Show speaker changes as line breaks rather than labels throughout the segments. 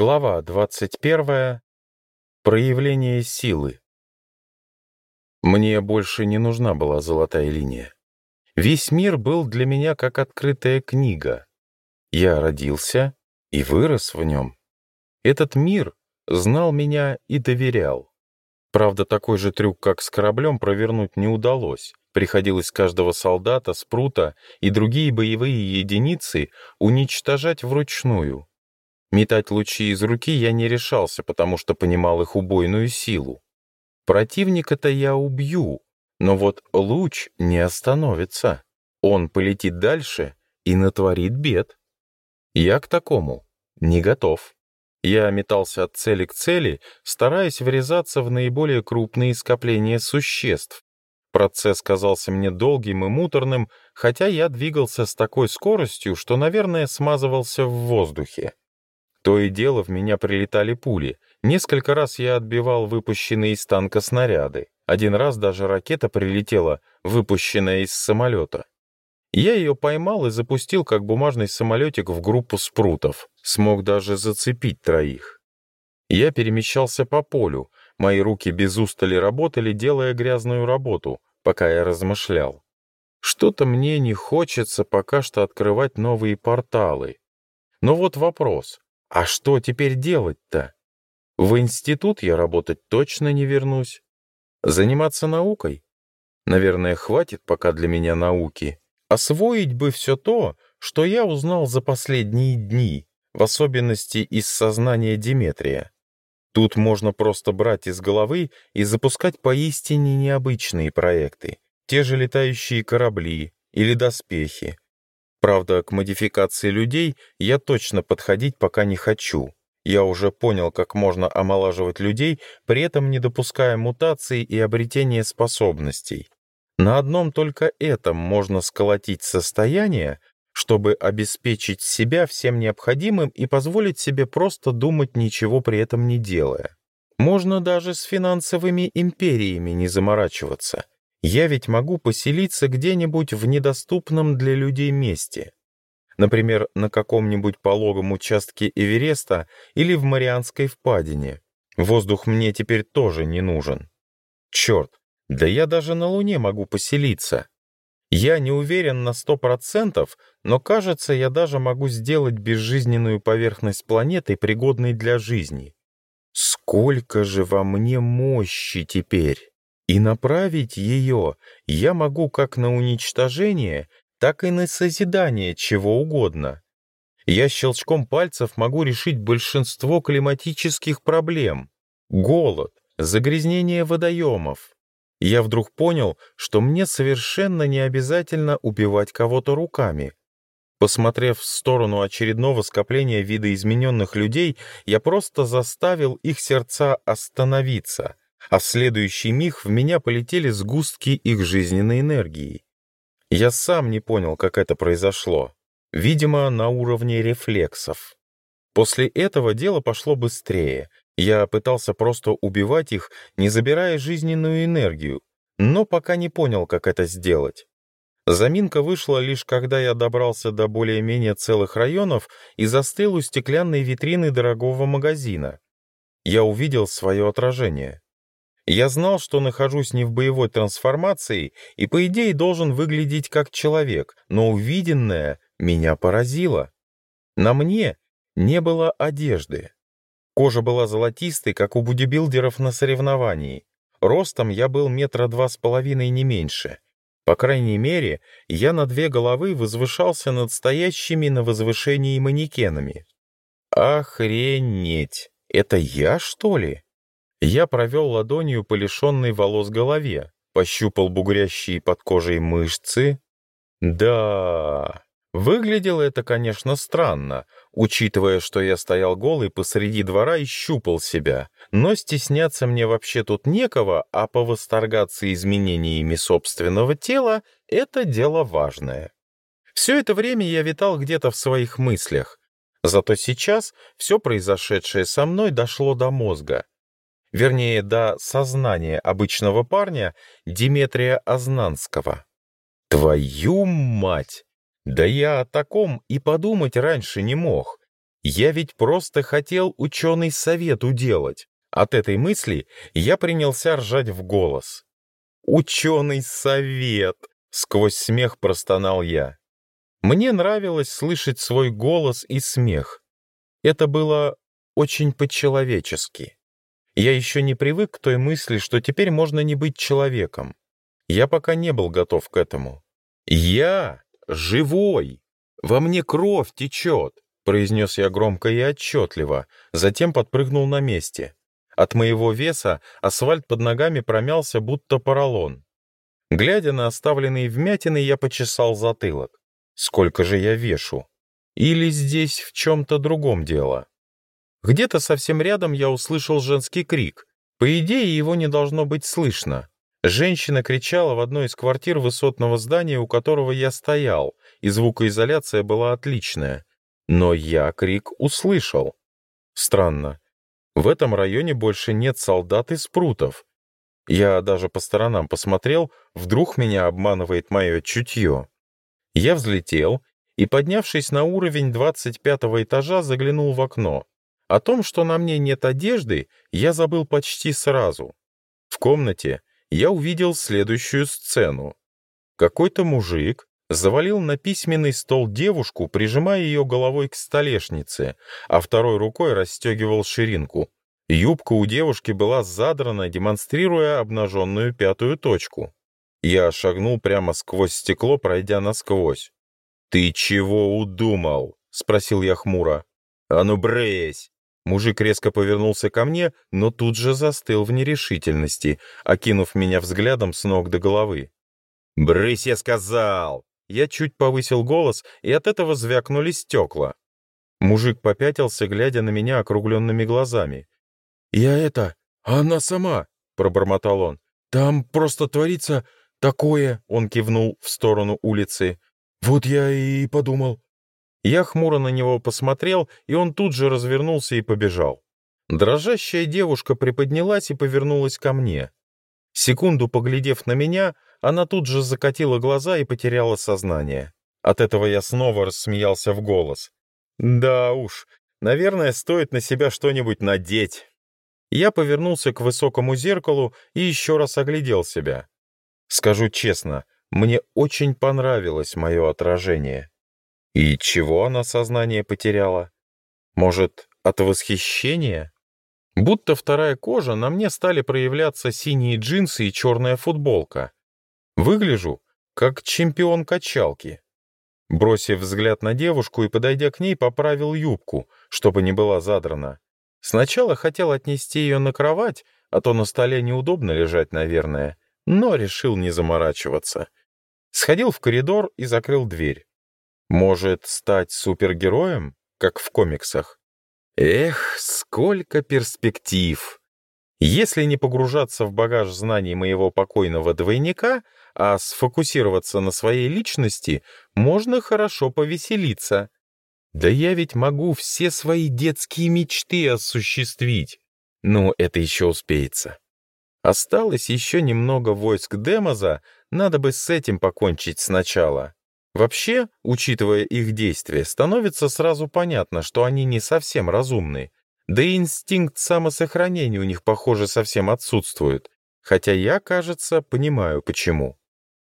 Глава 21. Проявление силы. Мне больше не нужна была золотая линия. Весь мир был для меня как открытая книга. Я родился и вырос в нем. Этот мир знал меня и доверял. Правда, такой же трюк, как с кораблем, провернуть не удалось. Приходилось каждого солдата, спрута и другие боевые единицы уничтожать вручную — Метать лучи из руки я не решался, потому что понимал их убойную силу. Противника-то я убью, но вот луч не остановится. Он полетит дальше и натворит бед. Я к такому не готов. Я метался от цели к цели, стараясь врезаться в наиболее крупные скопления существ. Процесс казался мне долгим и муторным, хотя я двигался с такой скоростью, что, наверное, смазывался в воздухе. То и дело в меня прилетали пули. Несколько раз я отбивал выпущенные из танка снаряды. Один раз даже ракета прилетела, выпущенная из самолета. Я ее поймал и запустил как бумажный самолетик в группу спрутов. Смог даже зацепить троих. Я перемещался по полю. Мои руки без устали работали, делая грязную работу, пока я размышлял. Что-то мне не хочется пока что открывать новые порталы. Но вот вопрос. А что теперь делать-то? В институт я работать точно не вернусь. Заниматься наукой? Наверное, хватит пока для меня науки. Освоить бы все то, что я узнал за последние дни, в особенности из сознания Диметрия. Тут можно просто брать из головы и запускать поистине необычные проекты, те же летающие корабли или доспехи, Правда, к модификации людей я точно подходить пока не хочу. Я уже понял, как можно омолаживать людей, при этом не допуская мутаций и обретения способностей. На одном только этом можно сколотить состояние, чтобы обеспечить себя всем необходимым и позволить себе просто думать, ничего при этом не делая. Можно даже с финансовыми империями не заморачиваться — я ведь могу поселиться где-нибудь в недоступном для людей месте. Например, на каком-нибудь пологом участке Эвереста или в Марианской впадине. Воздух мне теперь тоже не нужен. Черт, да я даже на Луне могу поселиться. Я не уверен на сто процентов, но кажется, я даже могу сделать безжизненную поверхность планеты пригодной для жизни. Сколько же во мне мощи теперь! И направить ее я могу как на уничтожение, так и на созидание чего угодно. Я щелчком пальцев могу решить большинство климатических проблем. Голод, загрязнение водоемов. Я вдруг понял, что мне совершенно не обязательно убивать кого-то руками. Посмотрев в сторону очередного скопления видоизмененных людей, я просто заставил их сердца остановиться — а в следующий миг в меня полетели сгустки их жизненной энергии. Я сам не понял, как это произошло. Видимо, на уровне рефлексов. После этого дело пошло быстрее. Я пытался просто убивать их, не забирая жизненную энергию, но пока не понял, как это сделать. Заминка вышла лишь когда я добрался до более-менее целых районов и застыл у стеклянной витрины дорогого магазина. Я увидел свое отражение. Я знал, что нахожусь не в боевой трансформации и, по идее, должен выглядеть как человек, но увиденное меня поразило. На мне не было одежды. Кожа была золотистой, как у бодибилдеров на соревновании. Ростом я был метра два с половиной не меньше. По крайней мере, я на две головы возвышался над стоящими на возвышении манекенами. «Охренеть! Это я, что ли?» Я провел ладонью по лишенной волос голове, пощупал бугрящие под кожей мышцы. Да, выглядело это, конечно, странно, учитывая, что я стоял голый посреди двора и щупал себя. Но стесняться мне вообще тут некого, а повосторгаться изменениями собственного тела — это дело важное. Все это время я витал где-то в своих мыслях. Зато сейчас все произошедшее со мной дошло до мозга — вернее, до сознания обычного парня Диметрия Ознанского. Твою мать! Да я о таком и подумать раньше не мог. Я ведь просто хотел ученый совет уделать. От этой мысли я принялся ржать в голос. «Ученый совет!» — сквозь смех простонал я. Мне нравилось слышать свой голос и смех. Это было очень по-человечески. Я еще не привык к той мысли, что теперь можно не быть человеком. Я пока не был готов к этому. «Я живой! Во мне кровь течет!» произнес я громко и отчетливо, затем подпрыгнул на месте. От моего веса асфальт под ногами промялся, будто поролон. Глядя на оставленные вмятины, я почесал затылок. Сколько же я вешу? Или здесь в чем-то другом дело? Где-то совсем рядом я услышал женский крик. По идее, его не должно быть слышно. Женщина кричала в одной из квартир высотного здания, у которого я стоял, и звукоизоляция была отличная. Но я крик услышал. Странно. В этом районе больше нет солдат и спрутов. Я даже по сторонам посмотрел, вдруг меня обманывает мое чутье. Я взлетел и, поднявшись на уровень 25 этажа, заглянул в окно. О том, что на мне нет одежды, я забыл почти сразу. В комнате я увидел следующую сцену. Какой-то мужик завалил на письменный стол девушку, прижимая ее головой к столешнице, а второй рукой расстегивал ширинку. Юбка у девушки была задрана, демонстрируя обнаженную пятую точку. Я шагнул прямо сквозь стекло, пройдя насквозь. «Ты чего удумал?» — спросил я хмуро. «А ну, брысь!» Мужик резко повернулся ко мне, но тут же застыл в нерешительности, окинув меня взглядом с ног до головы. «Брысь, я сказал!» Я чуть повысил голос, и от этого звякнули стекла. Мужик попятился, глядя на меня округленными глазами. «Я это... Она сама!» — пробормотал он. «Там просто творится такое...» — он кивнул в сторону улицы. «Вот я и подумал. Я хмуро на него посмотрел, и он тут же развернулся и побежал. Дрожащая девушка приподнялась и повернулась ко мне. Секунду поглядев на меня, она тут же закатила глаза и потеряла сознание. От этого я снова рассмеялся в голос. «Да уж, наверное, стоит на себя что-нибудь надеть». Я повернулся к высокому зеркалу и еще раз оглядел себя. Скажу честно, мне очень понравилось мое отражение. И чего она сознание потеряла? Может, от восхищения? Будто вторая кожа, на мне стали проявляться синие джинсы и черная футболка. Выгляжу, как чемпион качалки. Бросив взгляд на девушку и подойдя к ней, поправил юбку, чтобы не была задрана. Сначала хотел отнести ее на кровать, а то на столе неудобно лежать, наверное, но решил не заморачиваться. Сходил в коридор и закрыл дверь. Может, стать супергероем, как в комиксах? Эх, сколько перспектив! Если не погружаться в багаж знаний моего покойного двойника, а сфокусироваться на своей личности, можно хорошо повеселиться. Да я ведь могу все свои детские мечты осуществить. Но это еще успеется. Осталось еще немного войск Демоза, надо бы с этим покончить сначала. Вообще, учитывая их действия, становится сразу понятно, что они не совсем разумны. Да и инстинкт самосохранения у них, похоже, совсем отсутствует. Хотя я, кажется, понимаю, почему.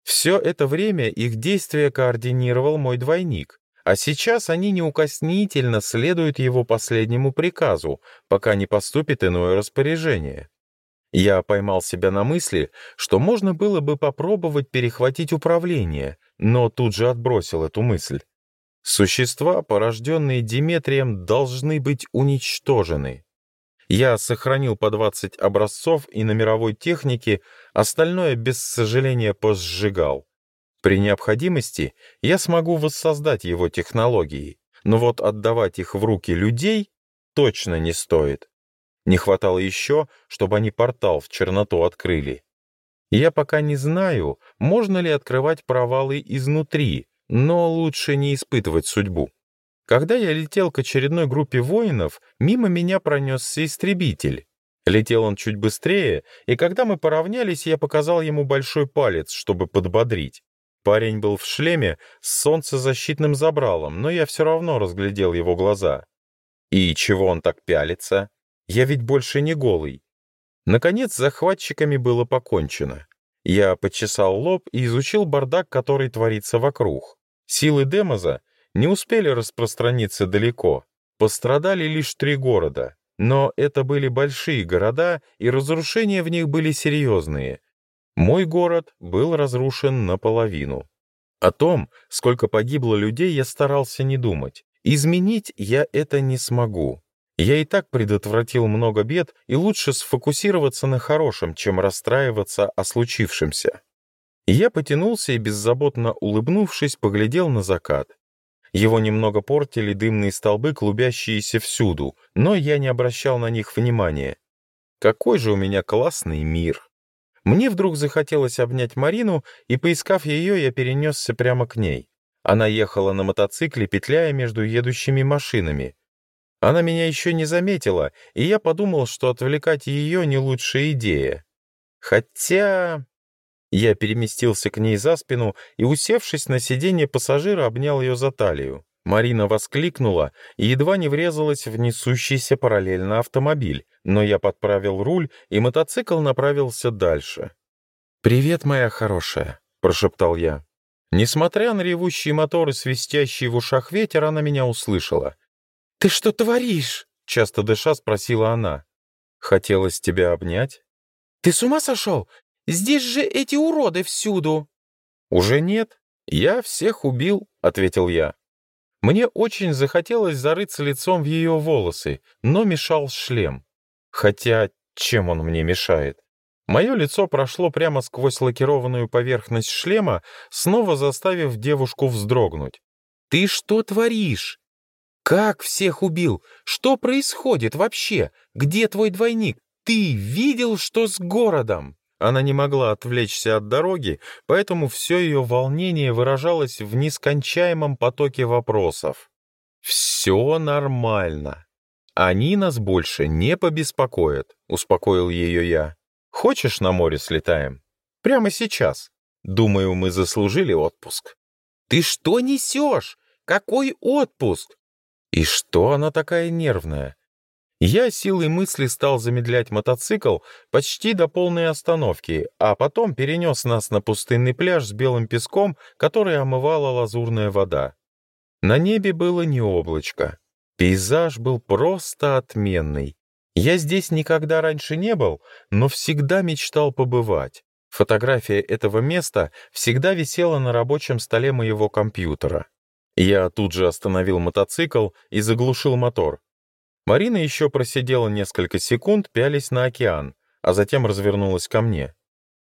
Все это время их действия координировал мой двойник, а сейчас они неукоснительно следуют его последнему приказу, пока не поступит иное распоряжение. Я поймал себя на мысли, что можно было бы попробовать перехватить управление — но тут же отбросил эту мысль. Существа, порожденные Диметрием, должны быть уничтожены. Я сохранил по 20 образцов и на мировой технике, остальное без сожаления посжигал. При необходимости я смогу воссоздать его технологии, но вот отдавать их в руки людей точно не стоит. Не хватало еще, чтобы они портал в черноту открыли. Я пока не знаю, можно ли открывать провалы изнутри, но лучше не испытывать судьбу. Когда я летел к очередной группе воинов, мимо меня пронесся истребитель. Летел он чуть быстрее, и когда мы поравнялись, я показал ему большой палец, чтобы подбодрить. Парень был в шлеме с солнцезащитным забралом, но я все равно разглядел его глаза. И чего он так пялится? Я ведь больше не голый. Наконец, захватчиками было покончено. Я почесал лоб и изучил бардак, который творится вокруг. Силы Демоза не успели распространиться далеко. Пострадали лишь три города. Но это были большие города, и разрушения в них были серьезные. Мой город был разрушен наполовину. О том, сколько погибло людей, я старался не думать. Изменить я это не смогу. Я и так предотвратил много бед, и лучше сфокусироваться на хорошем, чем расстраиваться о случившемся. Я потянулся и, беззаботно улыбнувшись, поглядел на закат. Его немного портили дымные столбы, клубящиеся всюду, но я не обращал на них внимания. Какой же у меня классный мир! Мне вдруг захотелось обнять Марину, и, поискав ее, я перенесся прямо к ней. Она ехала на мотоцикле, петляя между едущими машинами. Она меня еще не заметила, и я подумал, что отвлекать ее не лучшая идея. Хотя... Я переместился к ней за спину и, усевшись на сиденье пассажира, обнял ее за талию. Марина воскликнула и едва не врезалась в несущийся параллельно автомобиль, но я подправил руль, и мотоцикл направился дальше. «Привет, моя хорошая», — прошептал я. Несмотря на ревущий мотор и свистящий в ушах ветер, она меня услышала. «Ты что творишь?» — часто дыша спросила она. «Хотелось тебя обнять?» «Ты с ума сошел? Здесь же эти уроды всюду!» «Уже нет. Я всех убил», — ответил я. Мне очень захотелось зарыться лицом в ее волосы, но мешал шлем. Хотя, чем он мне мешает? Мое лицо прошло прямо сквозь лакированную поверхность шлема, снова заставив девушку вздрогнуть. «Ты что творишь?» Как всех убил? Что происходит вообще? Где твой двойник? Ты видел, что с городом?» Она не могла отвлечься от дороги, поэтому все ее волнение выражалось в нескончаемом потоке вопросов. «Все нормально. Они нас больше не побеспокоят», — успокоил ее я. «Хочешь, на море слетаем? Прямо сейчас. Думаю, мы заслужили отпуск». «Ты что несешь? Какой отпуск? И что она такая нервная? Я силой мысли стал замедлять мотоцикл почти до полной остановки, а потом перенес нас на пустынный пляж с белым песком, который омывала лазурная вода. На небе было не облачко. Пейзаж был просто отменный. Я здесь никогда раньше не был, но всегда мечтал побывать. Фотография этого места всегда висела на рабочем столе моего компьютера. Я тут же остановил мотоцикл и заглушил мотор. Марина еще просидела несколько секунд, пялись на океан, а затем развернулась ко мне.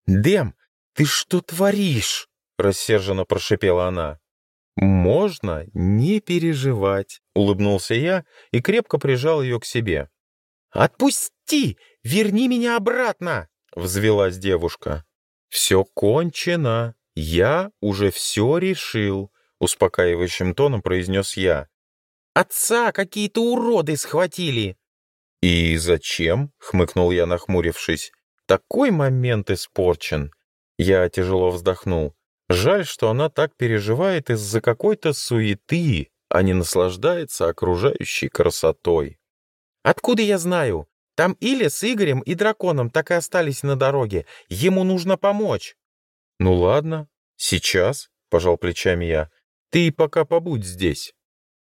«Дэм, ты что творишь?» — рассерженно прошипела она. «Можно не переживать», — улыбнулся я и крепко прижал ее к себе. «Отпусти! Верни меня обратно!» — взвелась девушка. «Все кончено. Я уже все решил. Успокаивающим тоном произнес я. «Отца какие-то уроды схватили!» «И зачем?» — хмыкнул я, нахмурившись. «Такой момент испорчен!» Я тяжело вздохнул. Жаль, что она так переживает из-за какой-то суеты, а не наслаждается окружающей красотой. «Откуда я знаю? Там Илья с Игорем и драконом так и остались на дороге. Ему нужно помочь». «Ну ладно, сейчас», — пожал плечами я. Ты пока побудь здесь».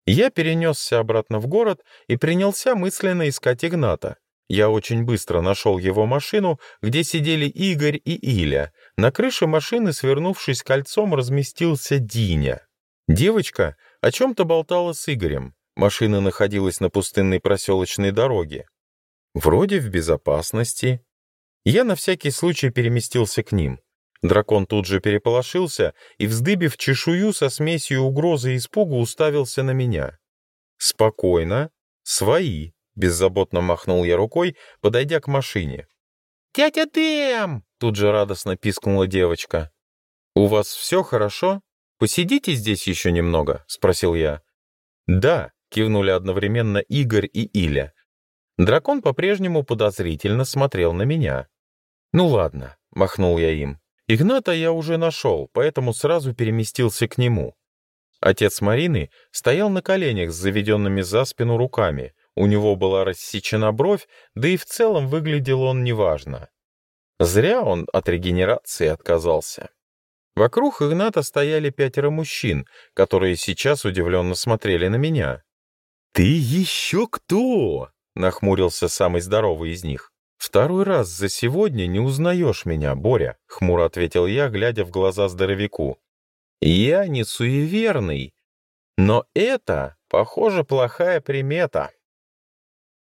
Я перенесся обратно в город и принялся мысленно искать Игната. Я очень быстро нашел его машину, где сидели Игорь и Иля. На крыше машины, свернувшись кольцом, разместился Диня. Девочка о чем-то болтала с Игорем. Машина находилась на пустынной проселочной дороге. Вроде в безопасности. Я на всякий случай переместился к ним. Дракон тут же переполошился и, вздыбив чешую со смесью угрозы и испуга, уставился на меня. «Спокойно. Свои», — беззаботно махнул я рукой, подойдя к машине. «Дядя Дэм!» — тут же радостно пискнула девочка. «У вас все хорошо? Посидите здесь еще немного?» — спросил я. «Да», — кивнули одновременно Игорь и Иля. Дракон по-прежнему подозрительно смотрел на меня. «Ну ладно», — махнул я им, Игната я уже нашел, поэтому сразу переместился к нему. Отец Марины стоял на коленях с заведенными за спину руками, у него была рассечена бровь, да и в целом выглядел он неважно. Зря он от регенерации отказался. Вокруг Игната стояли пятеро мужчин, которые сейчас удивленно смотрели на меня. «Ты еще кто?» — нахмурился самый здоровый из них. «Второй раз за сегодня не узнаешь меня, Боря», — хмуро ответил я, глядя в глаза здоровяку. «Я не суеверный, но это, похоже, плохая примета».